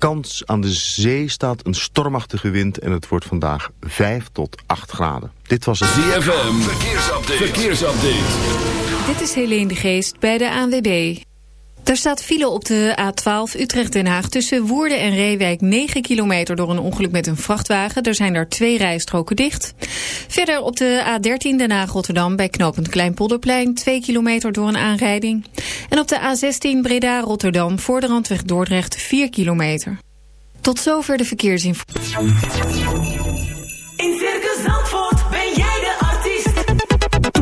kans aan de zee staat een stormachtige wind en het wordt vandaag 5 tot 8 graden. Dit was het ZFM, verkeersupdate. verkeersupdate. Dit is Helene de Geest bij de ANWB. Er staat file op de A12 Utrecht-Den Haag tussen Woerden en Reewijk 9 kilometer door een ongeluk met een vrachtwagen. Er zijn daar twee rijstroken dicht. Verder op de A13 Den Haag-Rotterdam bij knooppunt Kleinpolderplein 2 kilometer door een aanrijding. En op de A16 Breda-Rotterdam voor de randweg Dordrecht 4 kilometer. Tot zover de verkeersinformatie.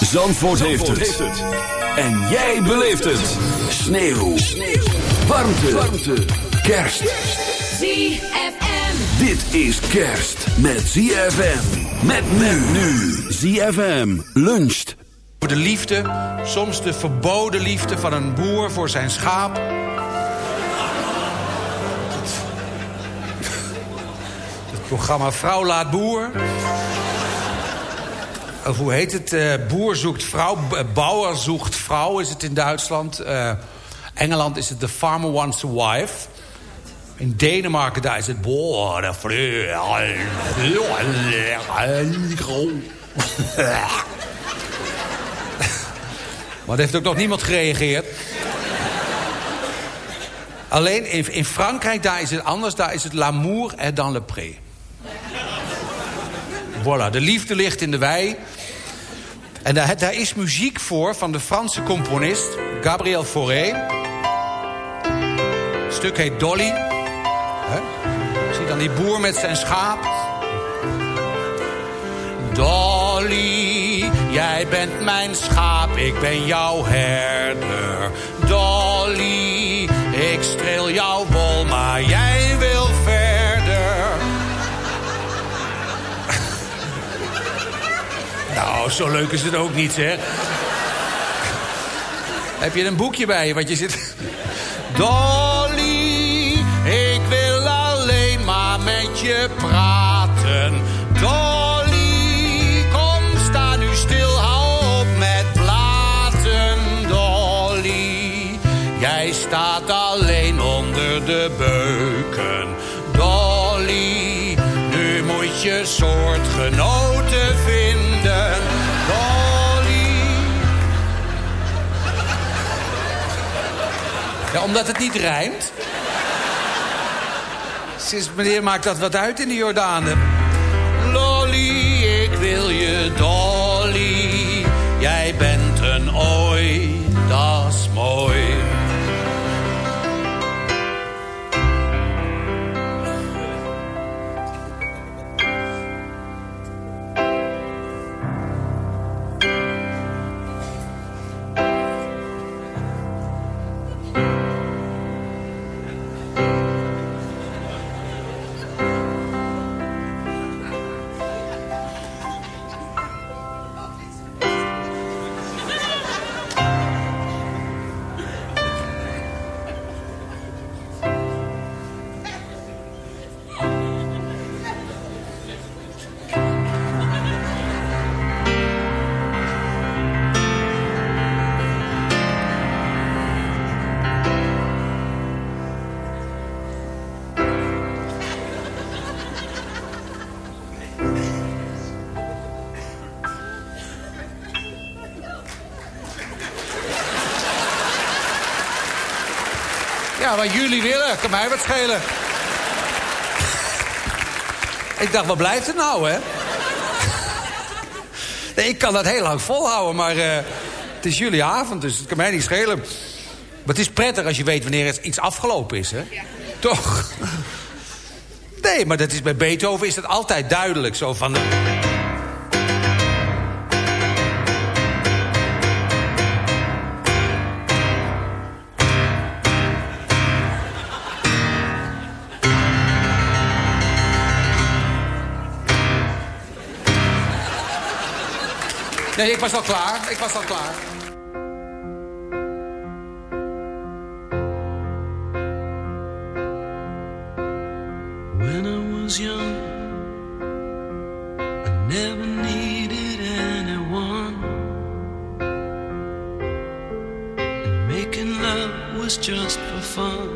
Zandvoort, heeft, het. En jij beleeft het. Sneeuw. Sneeuw. Warmte. Warmte. Kerst. ZFM. Dit is kerst met ZFM. Met men nu. ZFM luncht. Voor de liefde, soms de verboden liefde van een boer voor zijn schaap. Het programma Vrouw laat boer hoe heet het? Uh, boer zoekt vrouw, bouwer zoekt vrouw is het in Duitsland. Uh, Engeland is het The Farmer Wants a Wife. In Denemarken daar is het... maar er heeft ook nog niemand gereageerd. Alleen in, in Frankrijk, daar is het anders. Daar is het l'amour est dans le pré. Voilà, de liefde ligt in de wei. En daar, daar is muziek voor van de Franse componist Gabriel Fauré. Het stuk heet Dolly. Zie dan die boer met zijn schaap. Dolly, jij bent mijn schaap, ik ben jouw herder. Dolly, ik streel jouw wol, maar jij Nou, zo leuk is het ook niet, zeg. Heb je een boekje bij je wat je zit... Dolly, ik wil alleen maar met je praten. Dolly, kom, sta nu stil, hou op met blaten. Dolly, jij staat alleen onder de beuken. Dolly, nu moet je soortgenoten Ja, omdat het niet rijmt. Sinds meneer maakt dat wat uit in de Jordanen. Lolly, kan mij wat schelen. Ik dacht, wat blijft er nou, hè? Nee, ik kan dat heel lang volhouden, maar eh, het is jullie avond, dus het kan mij niet schelen. Maar het is prettig als je weet wanneer iets afgelopen is, hè? Toch? Nee, maar dat is, bij Beethoven is dat altijd duidelijk. Zo van... Nee, ik was al klaar. Ik was al klaar. When I was young, I never needed anyone. Making love was just for fun.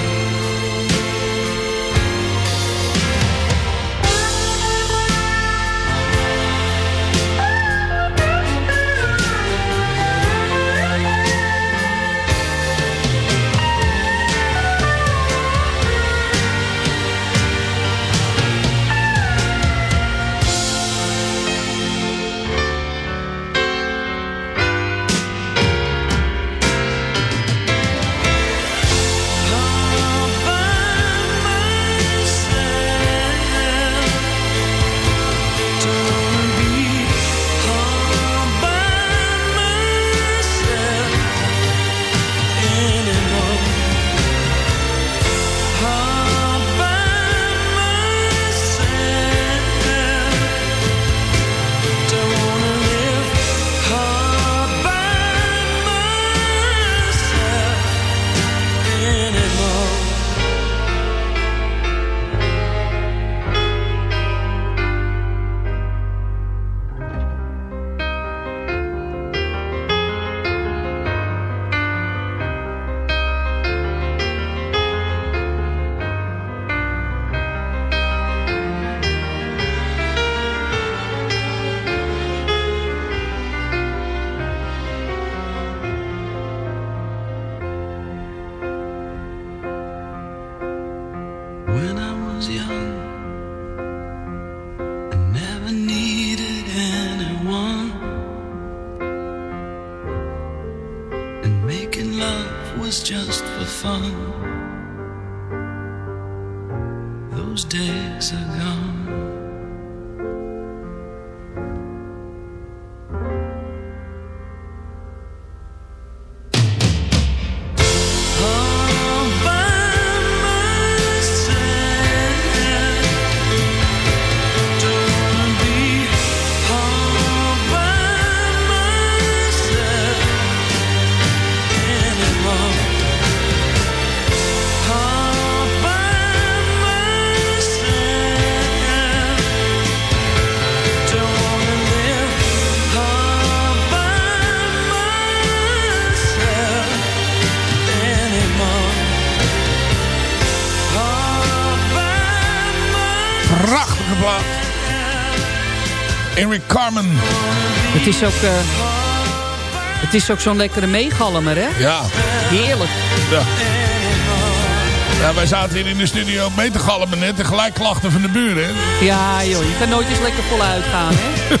Fun. Those days are gone. Is ook, eh, het is ook zo'n lekkere meegalmer, hè? Ja. Heerlijk. Ja. Ja, wij zaten hier in de studio mee te galmen net. En gelijk klachten van de buren. hè. Ja, joh, je kan nooit eens lekker voluit gaan, hè?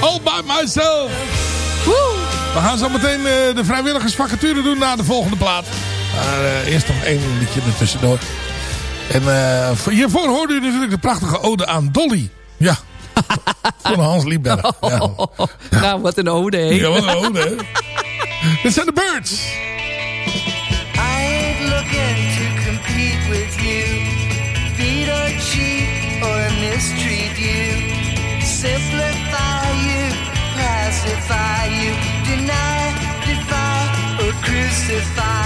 All by myself. We gaan zo meteen eh, de vrijwilligersvacature doen na de volgende plaat. Maar eh, eerst nog één liedje ertussendoor. En voor- hiervoor hoorde u natuurlijk de prachtige ode aan Dolly. Ja. Van Hans Liebberg. Oh, ja. Nou, wat een ode, hè? Ja, wat een ode. Dit zijn de Birds. I ain't looking to compete with you. Beat or cheat or mistreat you. Simplify you, pacify you. Deny, defy or crucify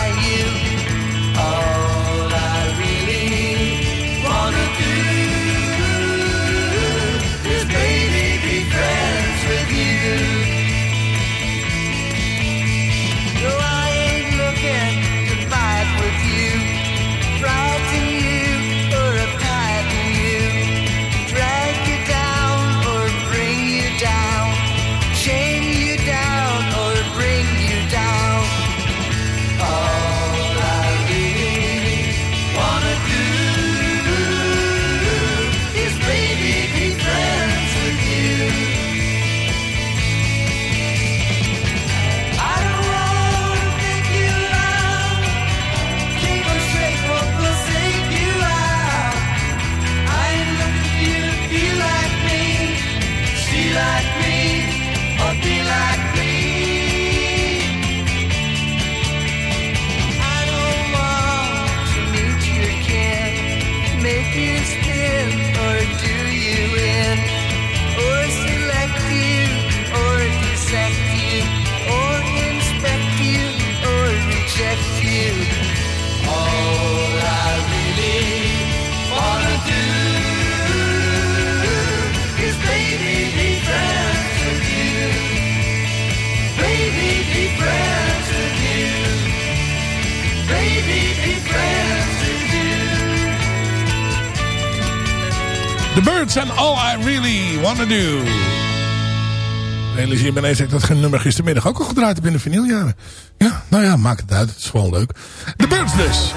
Birds and All I Really Wanna Do. Realiseer me ineens dat ik dat nummer gistermiddag ook al gedraaid heb in de vinyljaren. Ja, nou ja, maakt het uit. Het is gewoon leuk. The Birds dus.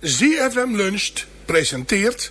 ZFM Luncht presenteert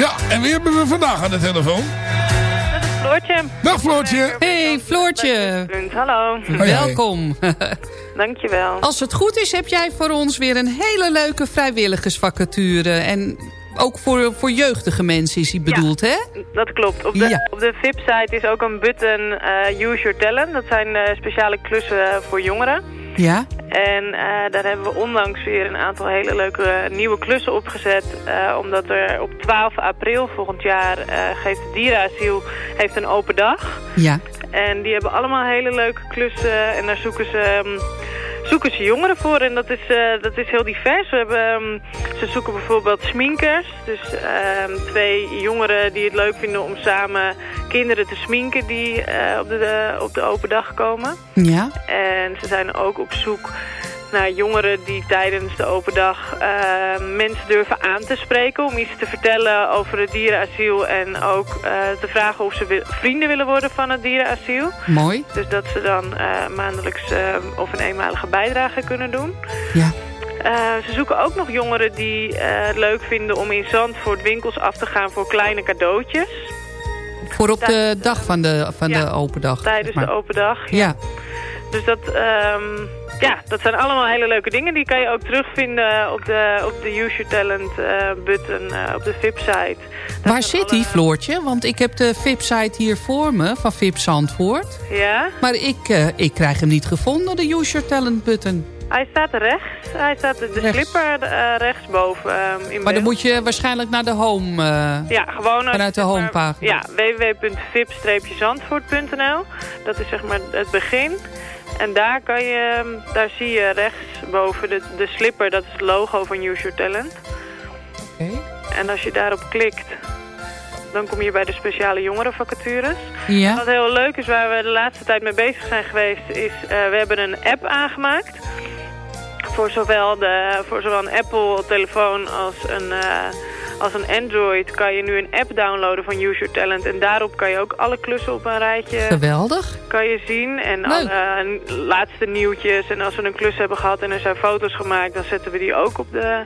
Ja, en wie hebben we vandaag aan de telefoon? Floortje. Dag Floortje. Hey Floortje. Hallo. Welkom. Dankjewel. Als het goed is heb jij voor ons weer een hele leuke vrijwilligersvacature. En ook voor, voor jeugdige mensen is die bedoeld, hè? Dat klopt. Op de, Ja. op de VIP-site is ook een button eh, Use Your Talent. Dat zijn eh, speciale klussen voor jongeren. Ja? En eh, daar hebben we onlangs weer een aantal hele leuke nieuwe klussen opgezet. eh, omdat er op 12 april volgend jaar eh, geeft het dierenasiel heeft een open dag. Ja. En die hebben allemaal hele leuke klussen en daar zoeken ze, ehm, zoeken ze jongeren voor. En dat is, eh, dat is heel divers. We hebben, ehm, ze zoeken bijvoorbeeld sminkers. Dus ehm, twee jongeren die het leuk vinden om samen kinderen te sminken die eh, op, de, op de open dag komen. Ja. En ze zijn ook op zoek naar jongeren die tijdens de open dag eh, mensen durven aan te spreken. Om iets te vertellen over het dierenasiel. En ook eh, te vragen of ze vrienden willen worden van het dierenasiel. Mooi. Dus dat ze dan eh, maandelijks of een eenmalige bijdrage kunnen doen. Ja. Ze zoeken ook nog jongeren die het leuk vinden om in Zandvoort winkels af te gaan voor kleine cadeautjes. Voor op de dag van de, van Ja, de open dag. Tijdens zeg maar. de open dag. Ja. Dus dat, ehm, Ja, dat zijn allemaal hele leuke dingen. Die kan je ook terugvinden op de, op de Use Your Talent eh, button eh, op de VIP-site. Waar zit die, Floortje? Want ik heb de VIP-site hier voor me, van VIP Zandvoort. Ja? Maar ik, eh, ik krijg hem niet gevonden, de Use Your Talent button. Hij staat rechts. Hij staat de, slipper uh, rechtsboven. ehm, in Maar dan moet je waarschijnlijk naar de home... eh, Ja, gewoon als Vanuit de homepagina. Ja, www.vip-zandvoort.nl. Dat is zeg maar het begin. En daar kan je, daar zie je rechtsboven de, de slipper, dat is het logo van Use Your Talent. Oké. En als je daarop klikt, dan kom je bij de speciale jongerenvacatures. Ja. Wat heel leuk is, waar we de laatste tijd mee bezig zijn geweest, is eh, we hebben een app aangemaakt. Voor zowel, de, voor zowel een Apple-telefoon als een, eh, als een Android kan je nu een app downloaden van Use Your Talent. En daarop kan je ook alle klussen op een rijtje Geweldig. kan je zien. En alle eh, laatste nieuwtjes. En als we een klus hebben gehad en er zijn foto's gemaakt, dan zetten we die ook op de...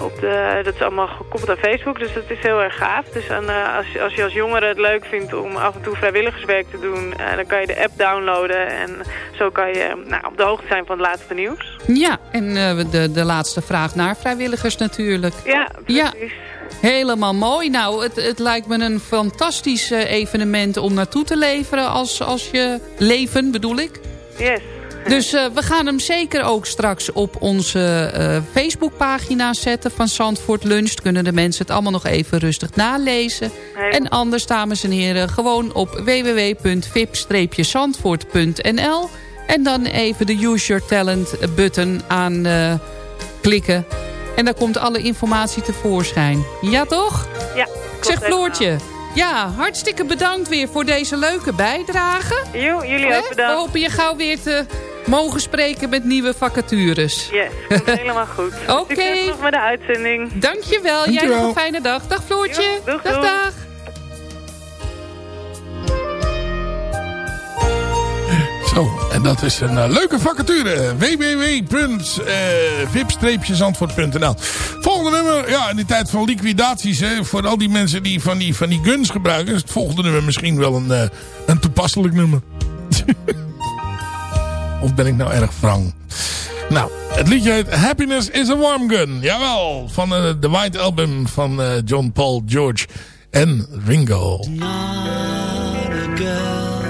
Op de, dat is allemaal gekoppeld aan Facebook, dus dat is heel erg gaaf. Dus eh, als, als je als jongere het leuk vindt om af en toe vrijwilligerswerk te doen... eh, dan kan je de app downloaden en zo kan je nou, op de hoogte zijn van het laatste nieuws. Ja, en eh, de, de laatste vraag naar vrijwilligers natuurlijk. Ja, Ja, precies. helemaal mooi. Nou, het, het lijkt me een fantastisch evenement om naartoe te leveren als, als je leven, bedoel ik. Yes. Dus eh, we gaan hem zeker ook straks op onze eh, Facebookpagina zetten van Zandvoort Lunch. Kunnen de mensen het allemaal nog even rustig nalezen. En anders, dames en heren, gewoon op www.vip-zandvoort.nl. En dan even de Use Your Talent button aan eh, klikken. En daar komt alle informatie tevoorschijn. Ja, toch? Ja, Ik zeg Floortje. Ja, hartstikke bedankt weer voor deze leuke bijdrage. Jo, jullie ook bedankt. We hopen je gauw weer te mogen spreken met nieuwe vacatures. Yes, komt helemaal goed. Oké. Succes nog met de uitzending. Dankjewel. Jij Dankjewel. nog een fijne dag. Dag Floortje. Jo, doeg, dag, doeg. dag. Zo, en dat is een eh, leuke vacature. www.vip-zandvoort.nl Volgende nummer, ja, in die tijd van liquidaties, hè, voor al die mensen die van die, van die guns gebruiken, is het volgende nummer misschien wel een, eh, een toepasselijk nummer. of ben ik nou erg wrang? Nou, het liedje heet Happiness is a Warm Gun. Jawel, van eh, de White Album van eh, John Paul George en Ringo. Not a girl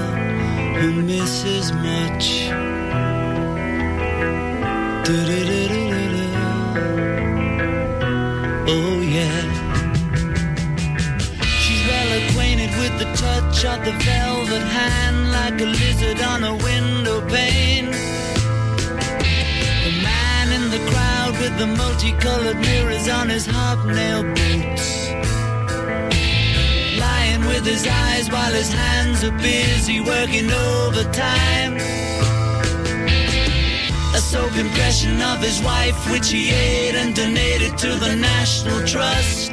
who misses much. Do-do-do-do-do-do. Oh yeah. With the touch of the velvet hand like a lizard on a window pane. The man in the crowd with the multicolored mirrors on his hobnail boots. Lying with his eyes while his hands are busy working overtime. A soap impression of his wife, which he ate and donated to the National Trust.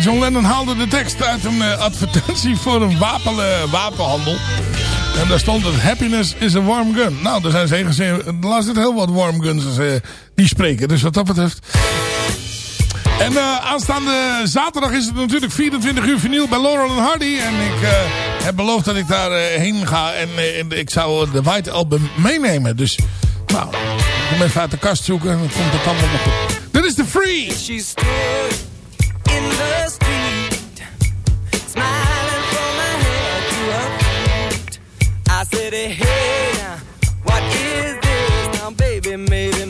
John Lennon haalde de tekst uit een eh, advertentie voor een wapen, wapenhandel. En daar stond het Happiness is a warm gun. Nou, er zijn zeker, er zitten heel wat warm guns die spreken. Dus wat dat betreft... En aanstaande zaterdag is het natuurlijk 24 uur vinyl bij Laurel en Hardy. En ik heb beloofd dat ik daar heen ga. En, ik zou de White Album meenemen. Dus, nou, ik kom even uit de kast zoeken. En dan komt het allemaal nog. Dit is de Free. Said, hey, what is this? Now, baby, maybe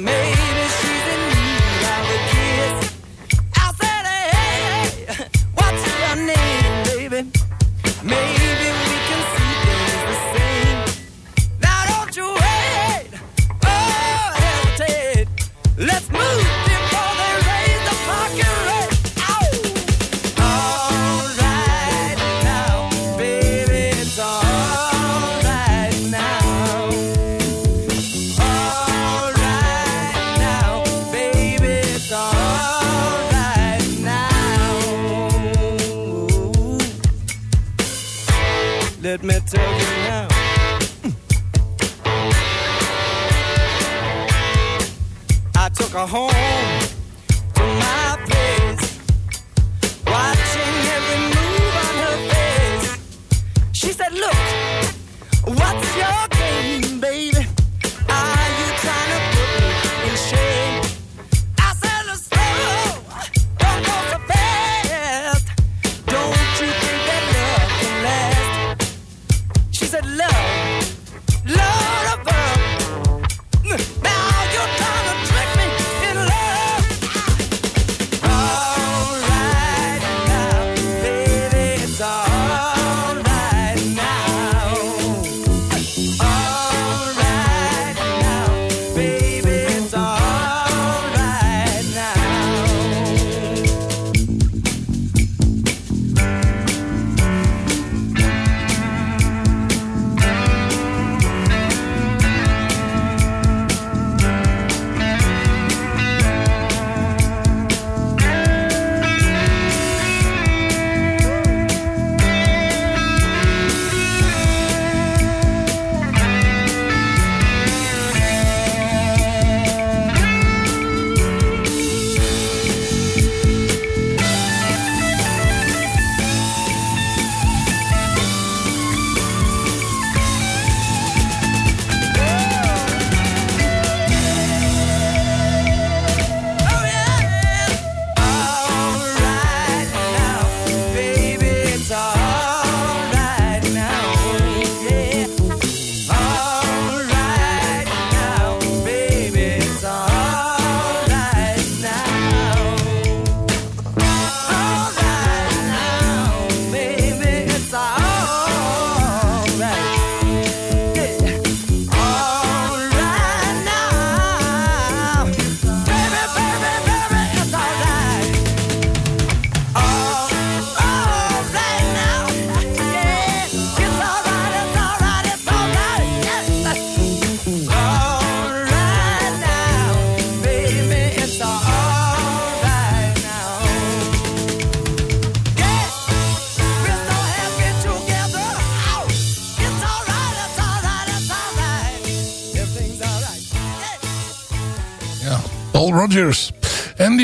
home now,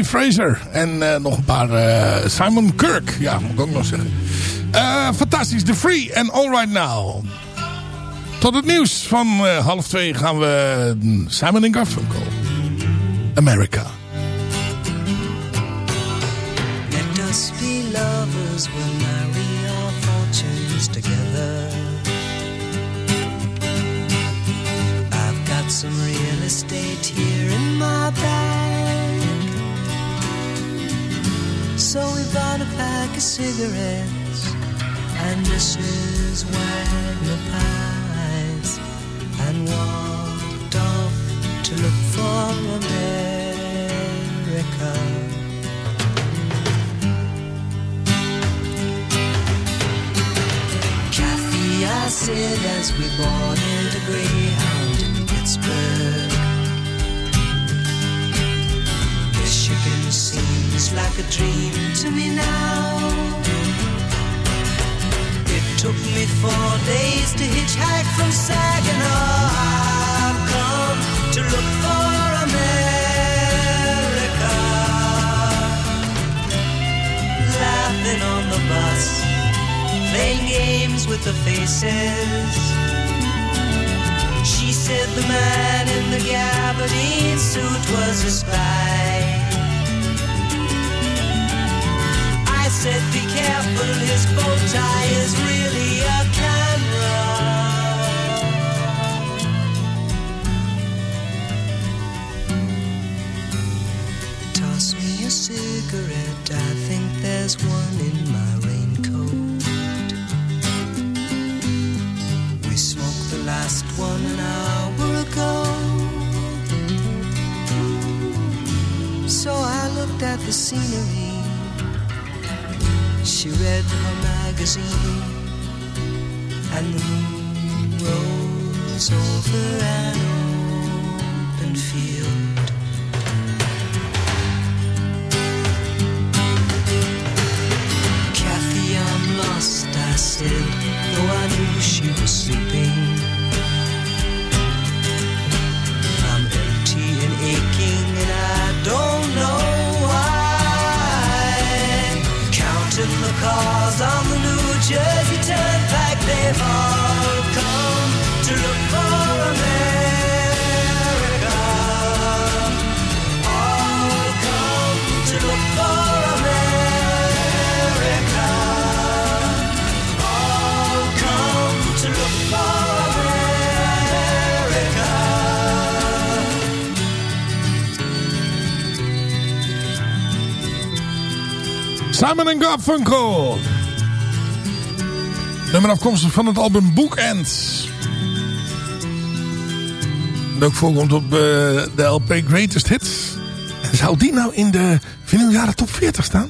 Fraser. En eh, nog een paar... eh, Simon Kirk. Ja, moet ik ook nog zeggen. Eh, fantastisch. The Free en All Right Now. Tot het nieuws van half twee gaan we Simon Garfunkel. America. Let us be lovers, we'll marry our fortunes together. I've got some real estate here in my bag. So we bought a pack of cigarettes and Mrs. Wagner pies and walked off to look for America. Kathy, I said as we boarded a Greyhound in Pittsburgh. Michigan seems like a dream to me now. It took me four days to hitchhike from Saginaw. I've come to look for America. Laughing on the bus, playing games with the faces. She said the man in the gabardine suit was a spy. Said, be careful, his bow tie is really a camera. Toss me a cigarette, I think there's one in my raincoat. We smoked the last one an hour ago. So I looked at the scenery. She read her magazine, and the moon rose over an open field. Kathy, I'm lost, I said, though I knew she was sleeping. Simon en Garfunkel. Nummer afkomstig van het album Bookends. Dat ook voorkomt op eh, de LP Greatest Hits. Zou die nou in de vinyljaren top 40 staan?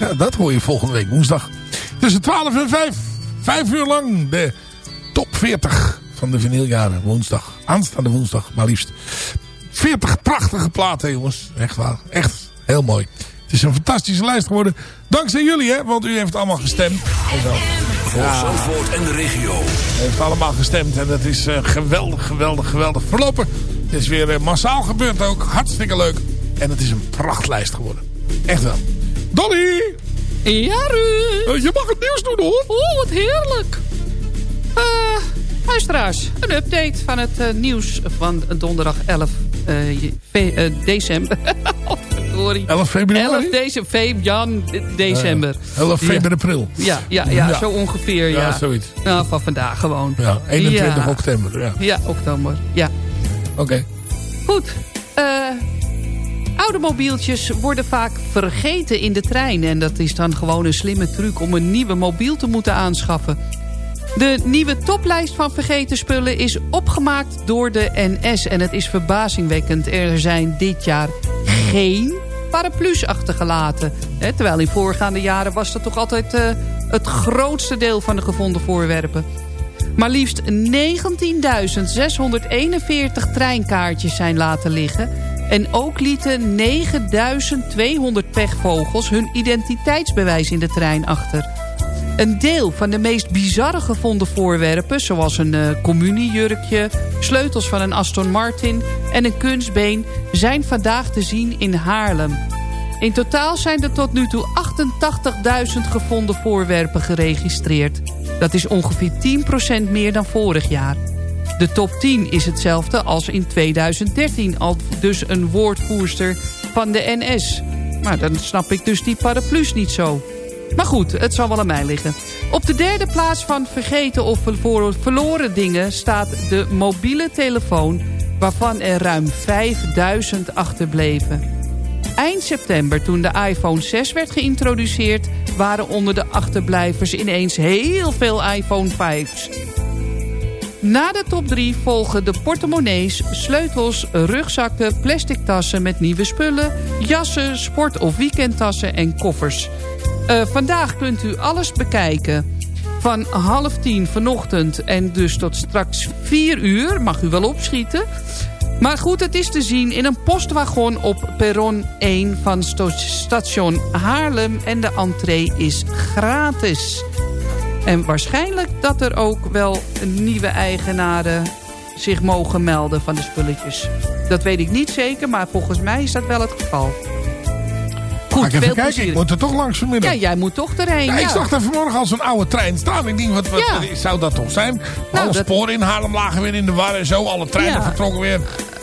Ja, dat hoor je volgende week woensdag. Tussen 12 en 5. Vijf uur lang de top 40 van de vinyljaren woensdag. Aanstaande woensdag maar liefst. 40 prachtige platen jongens. Echt waar. Echt heel mooi. Het is een fantastische lijst geworden. Dankzij jullie hè, want u heeft allemaal gestemd. Voor Zandvoort en de regio. U heeft allemaal gestemd en dat is eh, geweldig, geweldig, geweldig verlopen. Het is weer eh, massaal gebeurd ook. Hartstikke leuk. En het is een prachtlijst geworden. Echt wel. Dolly! Ja, Ruud. Eh, je mag het nieuws doen hoor. Oh, wat heerlijk. Eh, luisteraars, een update van het nieuws van donderdag 11 eh, je- fe- eh, december. Verdorie. 11 februari? 11 deze, fe Jan, december. Ja, 11 februari, april. Ja, ja, ja, Ja. zo ongeveer. Ja, Ja, zoiets. Nou, van vandaag gewoon. Ja, 21 Ja. oktober. Ja. Ja, oktober. Ja. Oké. Goed. Eh, oude mobieltjes worden vaak vergeten in de trein. En dat is dan gewoon een slimme truc om een nieuwe mobiel te moeten aanschaffen. De nieuwe toplijst van vergeten spullen is opgemaakt door de NS. En het is verbazingwekkend. Er zijn dit jaar geen paraplu's achtergelaten. Terwijl in voorgaande jaren was dat toch altijd eh, het grootste deel van de gevonden voorwerpen. Maar liefst 19.641 treinkaartjes zijn laten liggen. En ook lieten 9.200 pechvogels hun identiteitsbewijs in de trein achter. Een deel van de meest bizarre gevonden voorwerpen... zoals een eh, communiejurkje, sleutels van een Aston Martin en een kunstbeen... zijn vandaag te zien in Haarlem. In totaal zijn er tot nu toe 88.000 gevonden voorwerpen geregistreerd. Dat is ongeveer 10% meer dan vorig jaar. De top 10 is hetzelfde als in 2013, al dus een woordvoerster van de NS. Maar dan snap ik dus die paraplu's niet zo. Maar goed, het zal wel aan mij liggen. Op de derde plaats van vergeten of verlo- verloren dingen staat de mobiele telefoon... waarvan er ruim 5000 achterbleven. Eind september, toen de iPhone 6 werd geïntroduceerd... waren onder de achterblijvers ineens heel veel iPhone 5's. Na de top 3 volgen de portemonnees, sleutels, rugzakken, plastic tassen met nieuwe spullen, jassen, sport- of weekendtassen en koffers. Eh, vandaag kunt u alles bekijken. Van half tien vanochtend en dus tot straks 4 uur, mag u wel opschieten. Maar goed, het is te zien in een postwagon op perron 1 van station Haarlem en de entree is gratis. En waarschijnlijk dat er ook wel nieuwe eigenaren zich mogen melden van de spulletjes. Dat weet ik niet zeker, maar volgens mij is dat wel het geval. Goed, ik even veel kijken, plezier. ik moet er toch langs vanmiddag. Ja, jij moet toch erheen. Ja, Ja, Ik zag daar vanmorgen al zo'n oude trein staan. Ik denk, wat, wat, Ja. zou dat toch zijn? Nou, Alle dat- sporen in Haarlem lagen weer in de war en zo. Alle treinen vertrokken weer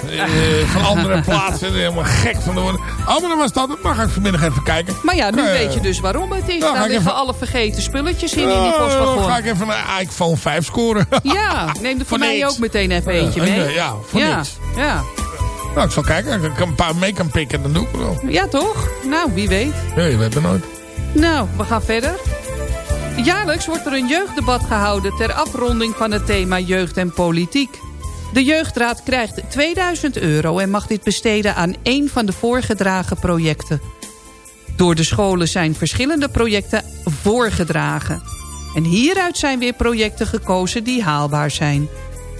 eh, van andere plaatsen. Helemaal gek van de worden. Oh, maar dan was dat. Dat mag ik vanmiddag even kijken. Maar ja, nu Eh, weet je dus waarom het is. Ga ik liggen even- alle vergeten spulletjes in, in die Oh, dan postwagon. ga ik even een iPhone 5 scoren. Ja, neem er voor, Voor mij niks. ook meteen even eentje Eh, mee. eh, ja, voor ja. niks. Ja. Nou, ik zal kijken. Als ik een paar mee kan pikken, dan doe ik het wel. ja, toch? Nou, wie weet. Nee, weet het nooit. Nou, we gaan verder. Jaarlijks wordt er een jeugddebat gehouden ter afronding van het thema jeugd en politiek. De jeugdraad krijgt 2000 euro en mag dit besteden aan één van de voorgedragen projecten. Door de scholen zijn verschillende projecten voorgedragen. En hieruit zijn weer projecten gekozen die haalbaar zijn.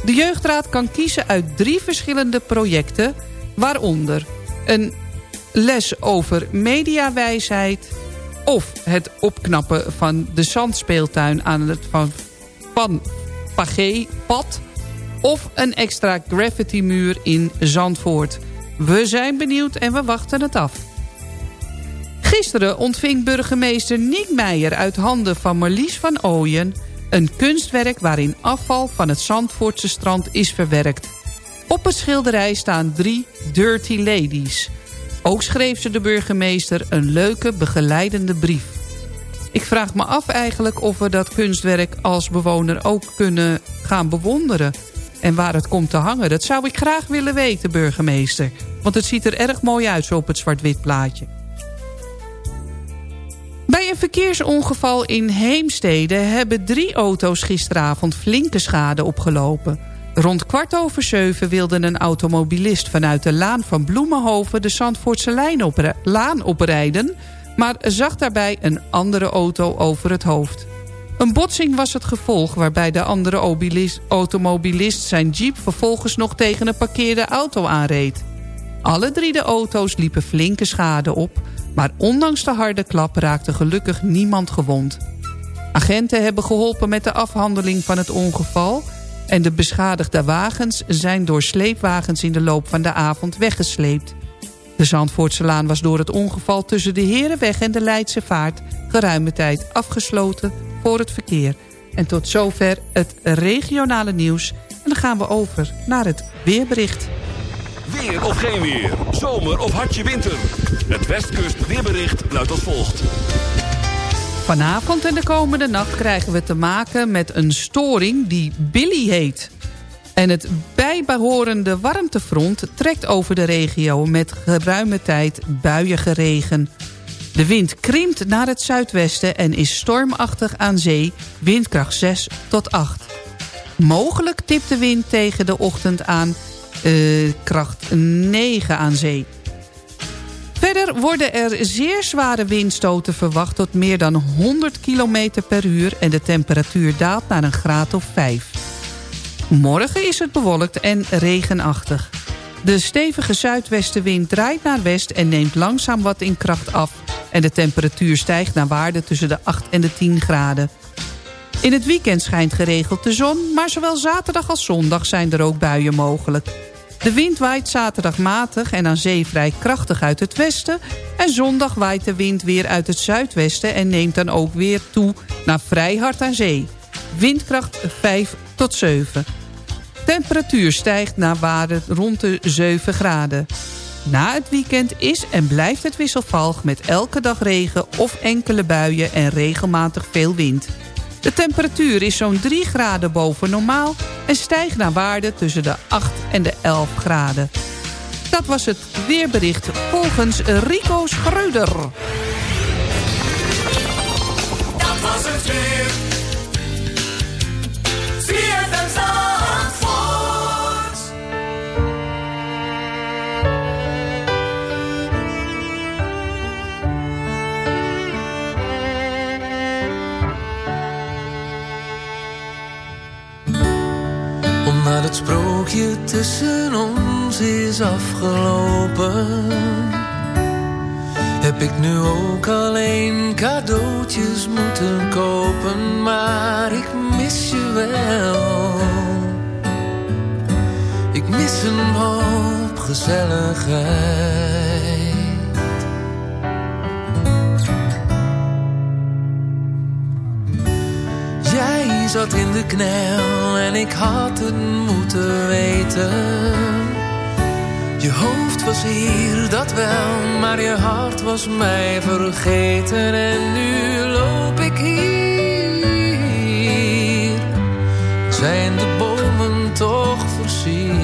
De jeugdraad kan kiezen uit drie verschillende projecten... waaronder een les over mediawijsheid... of het opknappen van de zandspeeltuin aan het van, van Pagé-pad... of een extra graffiti-muur in Zandvoort. We zijn benieuwd en we wachten het af. Gisteren ontving burgemeester Niek Meijer uit handen van Marlies van Ooyen... een kunstwerk waarin afval van het Zandvoortse strand is verwerkt. Op het schilderij staan drie dirty ladies. Ook schreef ze de burgemeester een leuke begeleidende brief. Ik vraag me af eigenlijk of we dat kunstwerk als bewoner ook kunnen gaan bewonderen. En waar het komt te hangen, dat zou ik graag willen weten, burgemeester. Want het ziet er erg mooi uit zo op het zwart-wit plaatje. Bij een verkeersongeval in Heemstede hebben drie auto's gisteravond flinke schade opgelopen. Rond kwart over zeven wilde een automobilist vanuit de laan van Bloemenhoven de Zandvoortse opri- laan oprijden, maar zag daarbij een andere auto over het hoofd. Een botsing was het gevolg waarbij de andere obilis- automobilist zijn jeep vervolgens nog tegen een parkeerde auto aanreed. Alle drie de auto's liepen flinke schade op... maar ondanks de harde klap raakte gelukkig niemand gewond. Agenten hebben geholpen met de afhandeling van het ongeval... en de beschadigde wagens zijn door sleepwagens in de loop van de avond weggesleept. De Zandvoortselaan was door het ongeval tussen de Herenweg en de Leidse Vaart... geruime tijd afgesloten voor het verkeer. En tot zover het regionale nieuws. En dan gaan we over naar het weerbericht. Weer of geen weer. Zomer of hartje winter. Het Westkust weerbericht luidt als volgt. Vanavond en de komende nacht krijgen we te maken met een storing die Billy heet. En het bijbehorende warmtefront trekt over de regio met geruime tijd buiige regen. De wind krimpt naar het zuidwesten en is stormachtig aan zee, windkracht 6 tot 8. Mogelijk tipt de wind tegen de ochtend aan eh, kracht 9 aan zee. Verder worden er zeer zware windstoten verwacht tot meer dan 100 km per uur... en de temperatuur daalt naar een graad of 5. Morgen is het bewolkt en regenachtig. De stevige zuidwestenwind draait naar west en neemt langzaam wat in kracht af... en de temperatuur stijgt naar waarde tussen de 8 en de 10 graden. In het weekend schijnt geregeld de zon... maar zowel zaterdag als zondag zijn er ook buien mogelijk. De wind waait zaterdag matig en aan zee vrij krachtig uit het westen... en zondag waait de wind weer uit het zuidwesten... en neemt dan ook weer toe naar vrij hard aan zee. Windkracht 5 tot 7. Temperatuur stijgt naar waarde rond de 7 graden. Na het weekend is en blijft het wisselvalg met elke dag regen of enkele buien en regelmatig veel wind. De temperatuur is zo'n 3 graden boven normaal en stijgt naar waarde tussen de 8 en de 11 graden. Dat was het weerbericht volgens Rico Schreuder. Dat was het weer. Omdat het sprookje tussen ons is afgelopen Heb ik nu ook alleen cadeautjes moeten kopen, maar ik mis je wel. Ik mis een hoop gezelligheid. Zat in de knel en ik had het moeten weten. Je hoofd was hier, dat wel, maar je hart was mij vergeten. En nu loop ik hier, zijn de bomen toch versierd.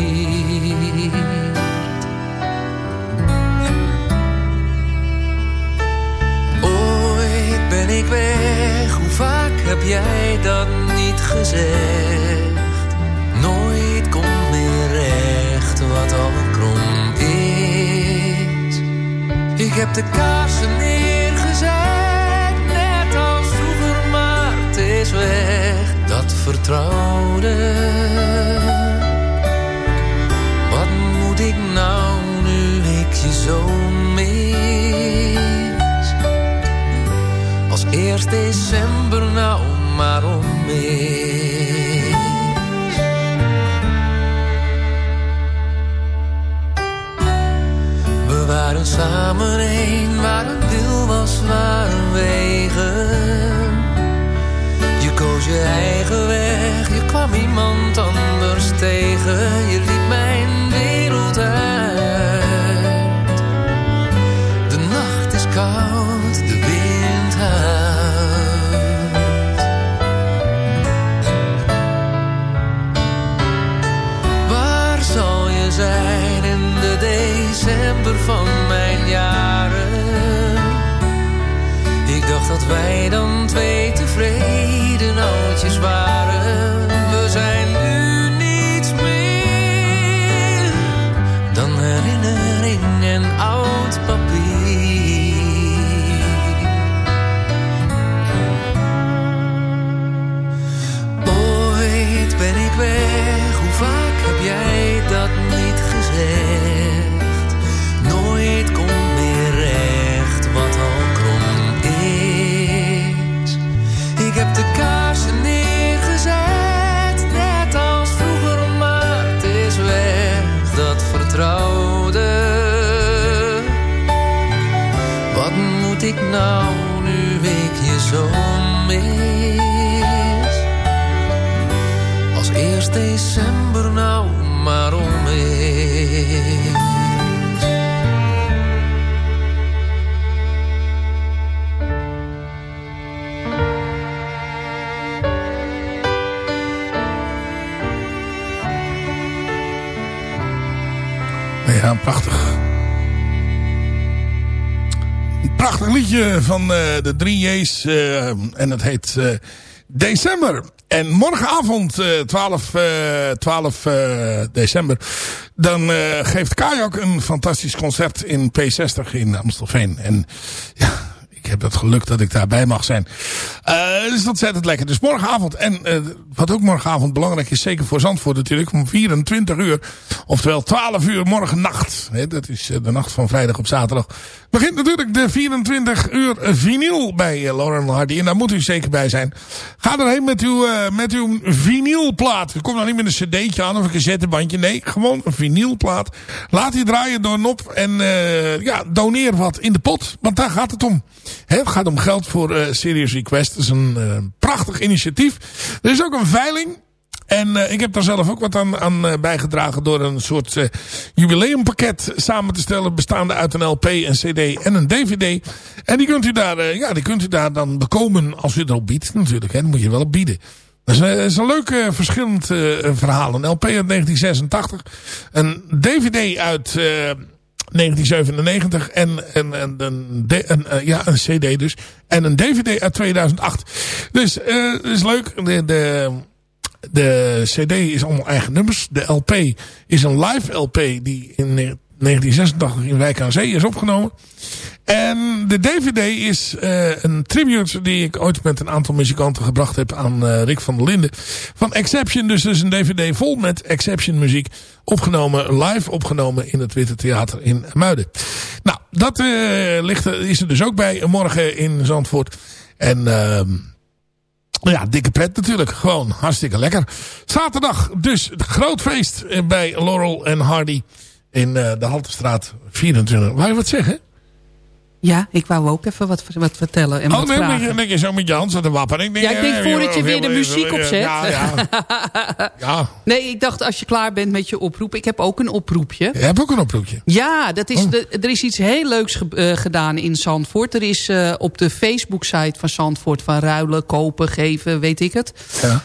Ooit ben ik weg, heb jij dat niet gezegd? Nooit komt meer recht wat al krom is. Ik heb de kaarsen neergezet, net als vroeger, maar het is weg. Dat vertrouwde. Wat moet ik nou nu ik je zo Als eerst december nou maar om. We waren samen één, waar een wil was, waren wegen. Je koos je eigen weg, je kwam iemand anders tegen. Je liet mijn wereld wij dan twee tevreden oudjes waren. We zijn nu niets meer dan herinnering en oud papier. Zo mis? Als eerst december nou maar om is. Ja, prachtig. Prachtig liedje van eh, de 3 J's. eh, en het heet eh, December. En morgenavond, eh 12, eh, 12 eh, december, dan geeft Kajak een fantastisch concert in P60 in Amstelveen. En ja, ik heb het geluk dat ik daarbij mag zijn. Eh het is ontzettend lekker. Dus morgenavond. En eh, wat ook morgenavond belangrijk is, zeker voor Zandvoort natuurlijk, om 24 uur. Oftewel 12 uur morgen nacht. Hè, dat is eh, de nacht van vrijdag op zaterdag. Begint natuurlijk de 24 uur vinyl bij Lauren Hardy. En daar moet u zeker bij zijn. Ga erheen met uw, eh, met uw vinylplaat. U komt nou niet met een cd'tje aan of een cassettebandje. Nee, gewoon een vinylplaat. Laat die draaien door een op. En ja, doneer wat in de pot. Want daar gaat het om. Het gaat om geld voor eh, Serious Request. Dat is een eh, prachtig initiatief. Er is ook een veiling. En eh, ik heb daar zelf ook wat aan, aan bijgedragen door een soort jubileumpakket samen te stellen. Bestaande uit een LP, een CD en een DVD. En die kunt u daar, ja, die kunt u daar dan bekomen als u erop biedt. Natuurlijk, hè, dan moet je wel op bieden. Dat is, een- leuk verschillend verhaal. Een LP uit 1986. Een DVD uit... 1997 en, en, en, een, eh, ja, een cd dus. En een dvd uit 2008. Dus dat is leuk. De, de, de cd is allemaal eigen nummers. De LP is een live LP die in 1986 in Wijk aan Zee is opgenomen. En de DVD is eh, een tribute die ik ooit met een aantal muzikanten gebracht heb aan eh, Rick van der Linden. Van Exception, dus dus een DVD vol met Exception muziek. Opgenomen, live opgenomen in het Witte Theater in Muiden. Nou, dat eh, ligt, is er dus ook bij morgen in Zandvoort. En ehm, ja, dikke pret natuurlijk. Gewoon hartstikke lekker. Zaterdag dus groot feest bij Laurel en Hardy in de Haltestraat 24. Wou je wat zeggen? Ja, ik wou ook even wat, wat vertellen en Oh wat nee, vragen. denk je, denk je zo met je hand zo te wapperen. denk, Ja, ik denk eh, voordat je weer de muziek eh, opzet. Ja, ja. ja. Nee, ik dacht als je klaar bent met je oproep. Ik heb ook een oproepje. Je hebt ook een oproepje. Ja, dat Oh. is de, er is iets heel leuks ge- eh, gedaan in Zandvoort. Er is op de Facebook-site van Zandvoort van ruilen, kopen, geven, weet ik het. Ja.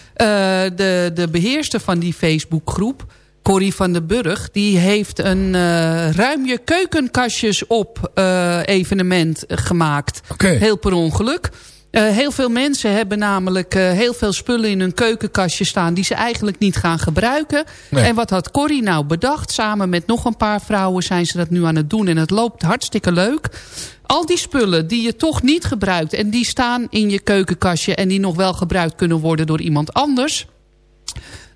De, de beheerster van die Facebookgroep, Corrie van den Burg... die heeft een eh ruim je keukenkastjes op eh, evenement gemaakt. Heel per ongeluk. Eh, heel veel mensen hebben namelijk heel veel spullen in hun keukenkastje staan... die ze eigenlijk niet gaan gebruiken. Nee. En wat had Corrie nou bedacht? Samen met nog een paar vrouwen zijn ze dat nu aan het doen. En het loopt hartstikke leuk. Al die spullen die je toch niet gebruikt... en die staan in je keukenkastje... en die nog wel gebruikt kunnen worden door iemand anders...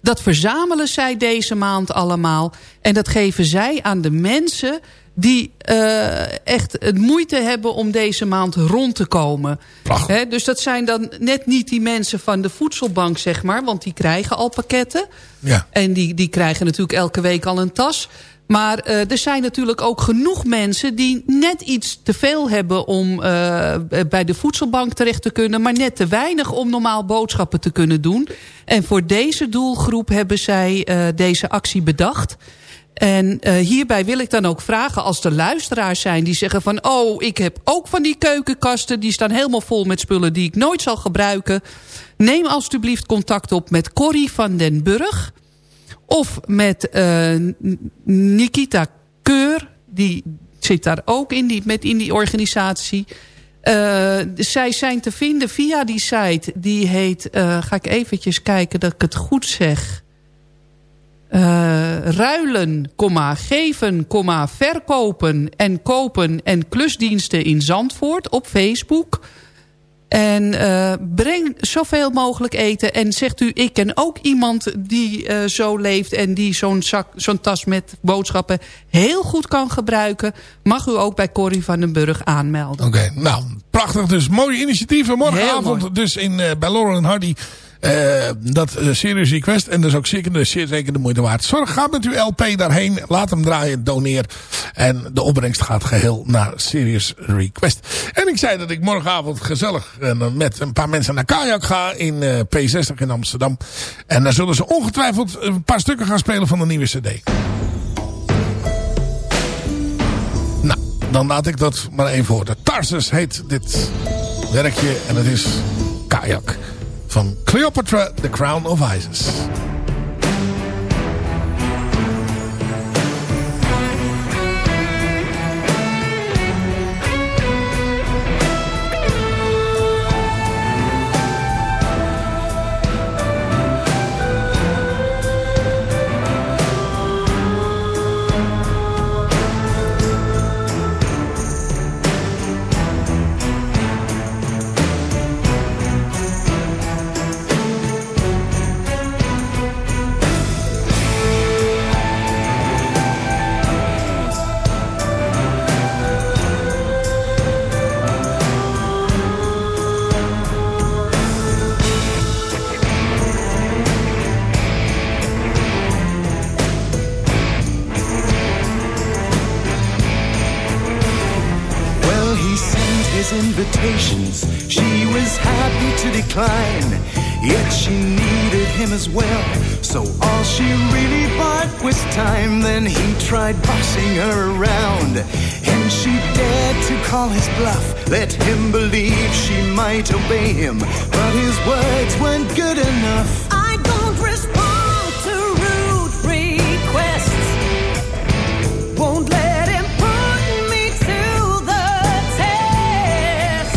Dat verzamelen zij deze maand allemaal. En dat geven zij aan de mensen die eh, echt het moeite hebben om deze maand rond te komen. Hè, dus dat zijn dan net niet die mensen van de voedselbank, zeg maar. Want die krijgen al pakketten. Ja. En die, die krijgen natuurlijk elke week al een tas. Maar eh, er zijn natuurlijk ook genoeg mensen die net iets te veel hebben om eh, bij de voedselbank terecht te kunnen. Maar net te weinig om normaal boodschappen te kunnen doen. En voor deze doelgroep hebben zij eh, deze actie bedacht. En hierbij wil ik dan ook vragen als er luisteraars zijn die zeggen van... oh, ik heb ook van die keukenkasten, die staan helemaal vol met spullen die ik nooit zal gebruiken. Neem alstublieft contact op met Corrie van den Burg... Of met eh, Nikita Keur, die zit daar ook in die, met in die organisatie. Eh, zij zijn te vinden via die site. Die heet, eh, ga ik eventjes kijken dat ik het goed zeg. Eh, ruilen, geven, verkopen en kopen en klusdiensten in Zandvoort op Facebook. En eh, breng zoveel mogelijk eten. En zegt u, ik ken ook iemand die eh, zo leeft... en die zo'n zak, zo'n tas met boodschappen heel goed kan gebruiken... mag u ook bij Corrie van den Burg aanmelden. Oké, nou, prachtig. Dus mooie initiatieven. Morgenavond dus in, eh, bij Laurel en Hardy. Eh, dat eh, Serious Request. En dat is ook zeker de, zeker de moeite waard. Zorg, ga met uw LP daarheen. Laat hem draaien, doneer. En de opbrengst gaat geheel naar Serious Request. En ik zei dat ik morgenavond gezellig eh, met een paar mensen naar Kajak ga. In eh, P60 in Amsterdam. En daar zullen ze ongetwijfeld een paar stukken gaan spelen van de nieuwe cd. Nou, dan laat ik dat maar even horen. Tarsus heet dit werkje en het is Kajak van Cleopatra, The Crown of Isis. Might obey him. But his words weren't good enough. I don't respond to rude requests. Won't let him put me to the test.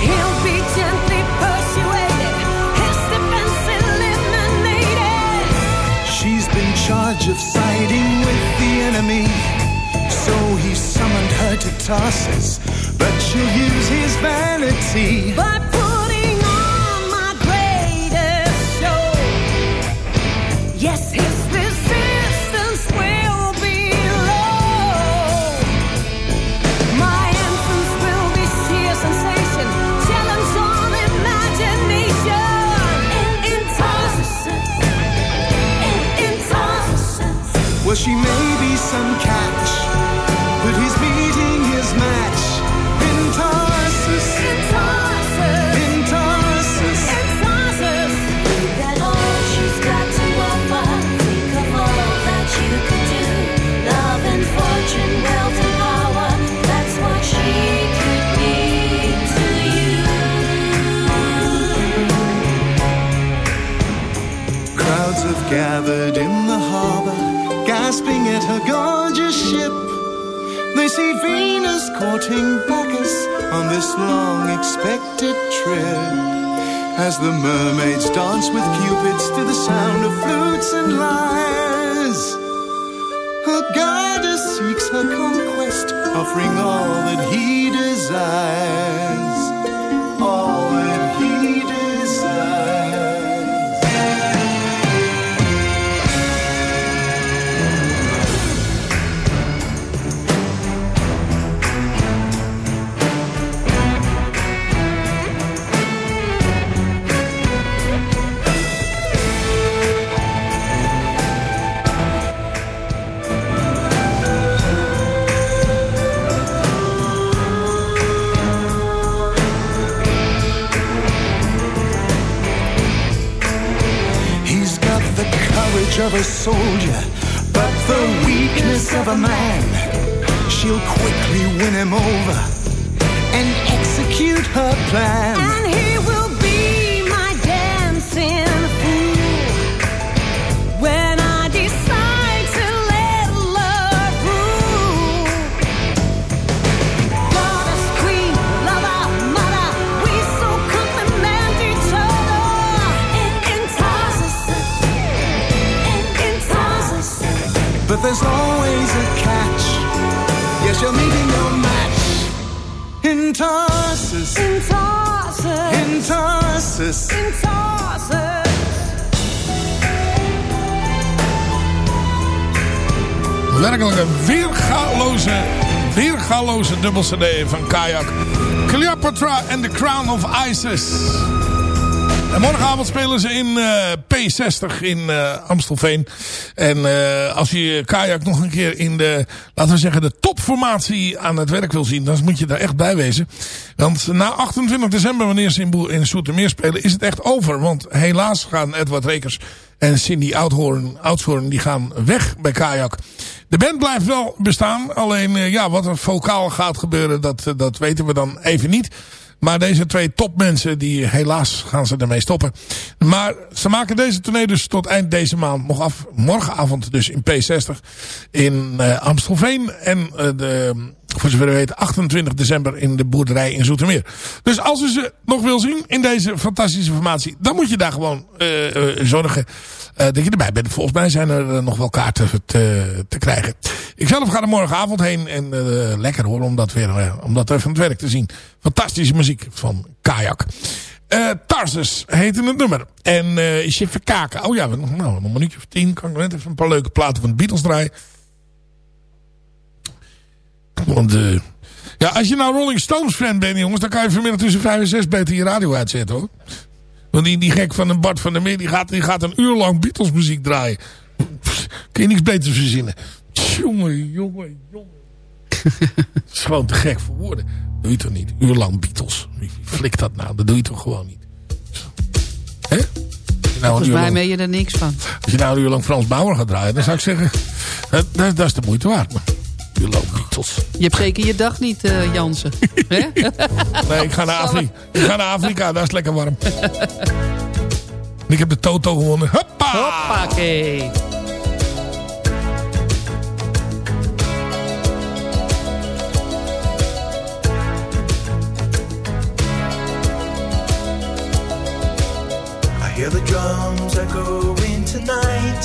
He'll be gently persuaded, his defense eliminated. She's been charged of siding with the enemy. So he summoned her to Tarsus. But she'll use eternity. By putting on my greatest show. Yes, his resistance will be low. My entrance will be sheer sensation. Challenge all imagination. In intolerance. In intolerance. Well, she may be some kind gasping at her gorgeous ship. They see Venus courting Bacchus on this long expected trip. As the mermaids dance with cupids to the sound of flutes and lyres. Her goddess seeks her conquest, offering all that he desires. Courage of a soldier, but the weakness of a man. She'll quickly win him over and execute her plan. And he will there's always a catch. Yes, you're meeting your match in Tarsus. In Tarsus. In Tarsus. In Tarsus. Werkelijk een weergaloze, weergaloze dubbel cd van Kayak. Cleopatra and the Crown of Isis. En morgenavond spelen ze in eh, P60 in eh, Amstelveen. En eh, als je Kajak nog een keer in de, laten we zeggen, de topformatie aan het werk wil zien, dan moet je daar echt bij wezen. Want na 28 december, wanneer ze in, Boer- Soetermeer spelen, is het echt over. Want helaas gaan Edward Rekers en Cindy Oudhoorn, Oudshoorn, die gaan weg bij Kajak. De band blijft wel bestaan, alleen ja, wat er vocaal gaat gebeuren, dat, dat weten we dan even niet. Maar deze twee topmensen, die helaas gaan ze ermee stoppen. Maar ze maken deze tournee dus tot eind deze maand nog af. Morgenavond dus in P60 in eh, Amstelveen. En eh, de, voor zover we weten 28 december in de boerderij in Zoetermeer. Dus als u ze nog wil zien in deze fantastische formatie. Dan moet je daar gewoon eh, eh, zorgen eh, dat je erbij bent. Volgens mij zijn er nog wel kaarten te, te krijgen. Ik zelf ga er morgenavond heen. En lekker hoor om dat weer om dat even het werk te zien. Fantastische muziek van Kajak. Eh Tarsus heette het nummer. En eh is even kaken. Oh ja, nou, een minuutje of tien. Kan ik net even een paar leuke platen van de Beatles draaien. Want eh, ja, als je nou Rolling Stones fan bent jongens. Dan kan je vanmiddag tussen vijf en zes beter je radio uitzetten hoor. Want die, die gek van een Bart van der Meer. Die gaat, die gaat een uur lang Beatles muziek draaien. Pff, kun je niks beters verzinnen. Jongen, jongen, jongen. Het is gewoon te gek voor woorden. Doe je toch niet? Uur lang Beatles. Wie flikt dat nou? Dat doe je toch gewoon niet? Hè? Nou Volgens mij meen je er niks van. als je nou een uur lang Frans Bauer gaat draaien, dan zou ik zeggen, dat, dat, dat is de moeite waard. Maar een uur lang Beatles. Je hebt zeker je dag niet, eh, Jansen. Hè? Nee, ik ga, naar Afrika. ik ga naar Afrika, daar is het lekker warm. En ik heb de Toto gewonnen. Hoppa! Hoppakee. I hear the drums echoing tonight,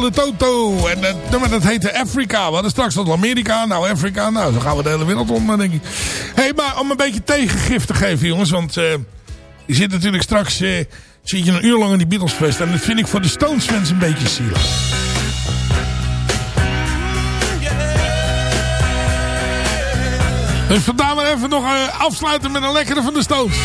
Toto. En het nummer dat heette Afrika. We hadden straks al Amerika, nou Afrika. Nou, zo gaan we de hele wereld om, eh, denk ik. hey, maar om een beetje tegengif te geven, jongens. Want eh, je zit natuurlijk straks uh, zit je een uur lang in die Beatles fest. En dat vind ik voor de Stones fans een beetje zielig. Dus vandaar maar even nog afsluiten met een lekkere van de Stones.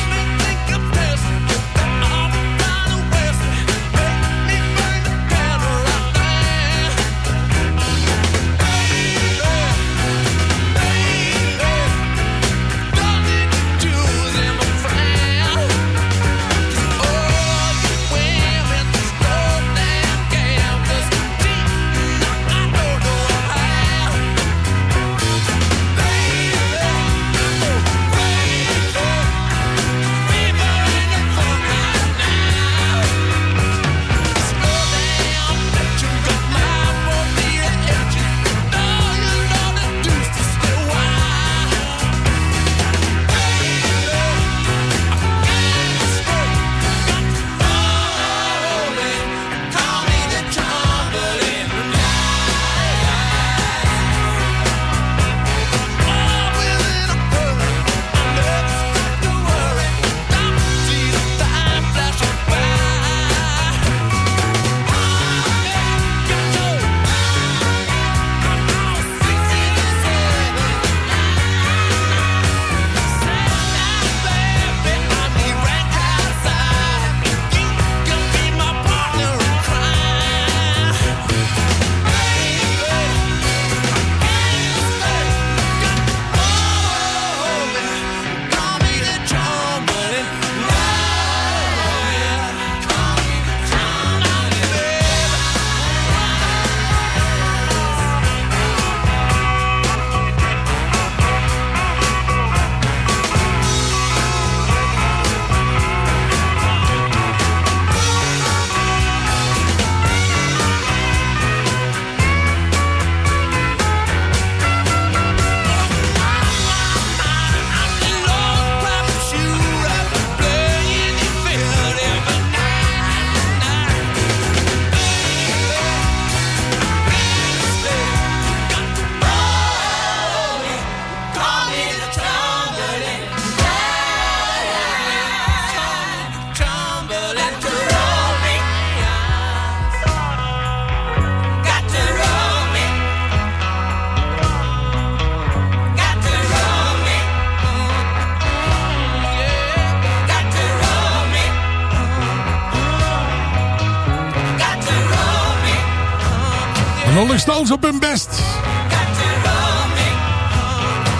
Rolling Stones op hun best.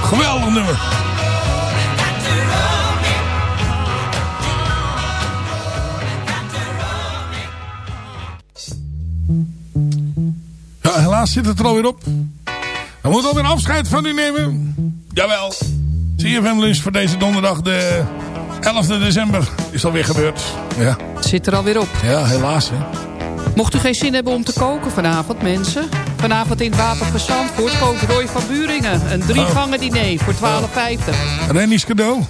Geweldig nummer. Ja, helaas zit het er alweer op. We moeten alweer afscheid van u nemen. Jawel. CFM Lunch voor deze donderdag de 11 december is alweer gebeurd. Ja. Zit er alweer op. Ja, helaas hè. Mocht u geen zin hebben om te koken vanavond, mensen. Vanavond in het Wapen van Zandvoort kookt Roy van Buringen. Een drie gangen diner voor 12,50. Rennie's cadeau.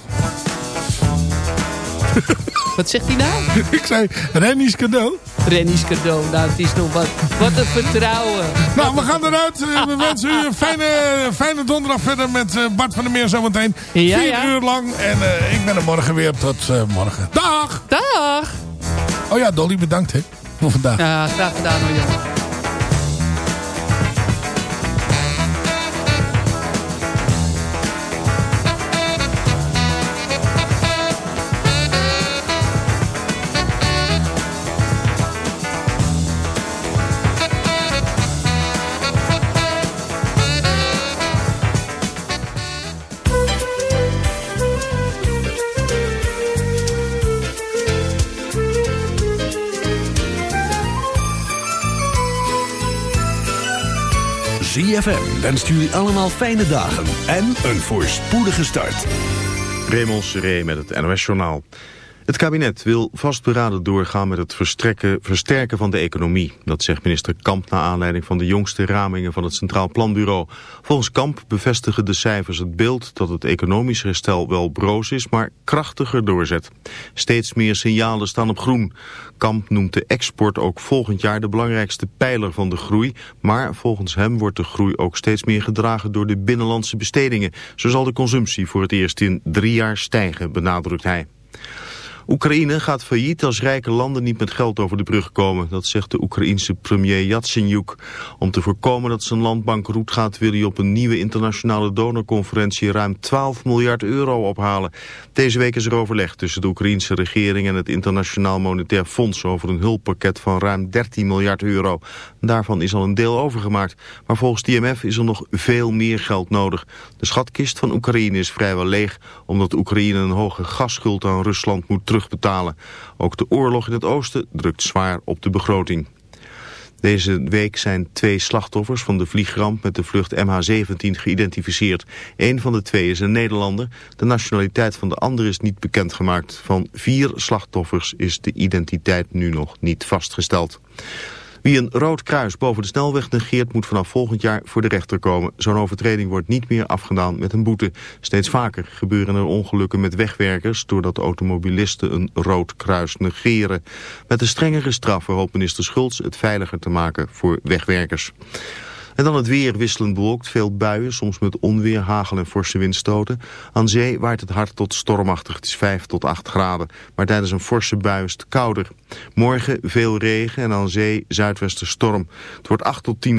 Wat zegt hij nou? Ik zei Rennie's cadeau. Rennie's cadeau. Nou, het is nog wat. Wat een vertrouwen. Nou, we gaan eruit. Eh, We wensen u een fijne, fijne donderdag verder met eh, Bart van der Meer zometeen. Ja, Vier ja. uur lang. En eh, ik ben er morgen weer. Tot morgen. Dag! Dag! Oh ja, Dolly, bedankt hè. Voor vandaag. Ja, graag gedaan hoor, jongen. ZFM wenst jullie allemaal fijne dagen en een voorspoedige start. Raymond Seré met het NOS-journaal. Het kabinet wil vastberaden doorgaan met het versterken van de economie. Dat zegt minister Kamp na aanleiding van de jongste ramingen van het Centraal Planbureau. Volgens Kamp bevestigen de cijfers het beeld dat het economisch herstel wel broos is, maar krachtiger doorzet. Steeds meer signalen staan op groen. Kamp noemt de export ook volgend jaar de belangrijkste pijler van de groei. Maar volgens hem wordt de groei ook steeds meer gedragen door de binnenlandse bestedingen. Zo zal de consumptie voor het eerst in drie jaar stijgen, benadrukt hij. Oekraïne gaat failliet als rijke landen niet met geld over de brug komen. Dat zegt de Oekraïense premier Yatsenyuk. Om te voorkomen dat zijn land bankroet gaat... wil hij op een nieuwe internationale donorconferentie... ruim 12 miljard euro ophalen. Deze week is er overleg tussen de Oekraïense regering... en het Internationaal Monetair Fonds... over een hulppakket van ruim 13 miljard euro. Daarvan is al een deel overgemaakt. Maar volgens het IMF is er nog veel meer geld nodig. De schatkist van Oekraïne is vrijwel leeg... omdat Oekraïne een hoge gasschuld aan Rusland moet Ook de oorlog in het oosten drukt zwaar op de begroting. Deze week zijn twee slachtoffers van de vliegramp met de vlucht MH17 geïdentificeerd. Een van de twee is een Nederlander. De nationaliteit van de ander is niet bekendgemaakt. Van vier slachtoffers is de identiteit nu nog niet vastgesteld. Wie een rood kruis boven de snelweg negeert moet vanaf volgend jaar voor de rechter komen. Zo'n overtreding wordt niet meer afgedaan met een boete. Steeds vaker gebeuren er ongelukken met wegwerkers doordat automobilisten een rood kruis negeren. Met de strengere straffen hoopt minister Schultz het veiliger te maken voor wegwerkers. En dan het weer wisselend bewolkt, veel buien, soms met onweer, hagel en forse windstoten. Aan zee waait het hard tot stormachtig, het is 5 tot 8 graden. Maar tijdens een forse bui is het kouder. Morgen veel regen en aan zee zuidwester storm. Het wordt 8 tot 10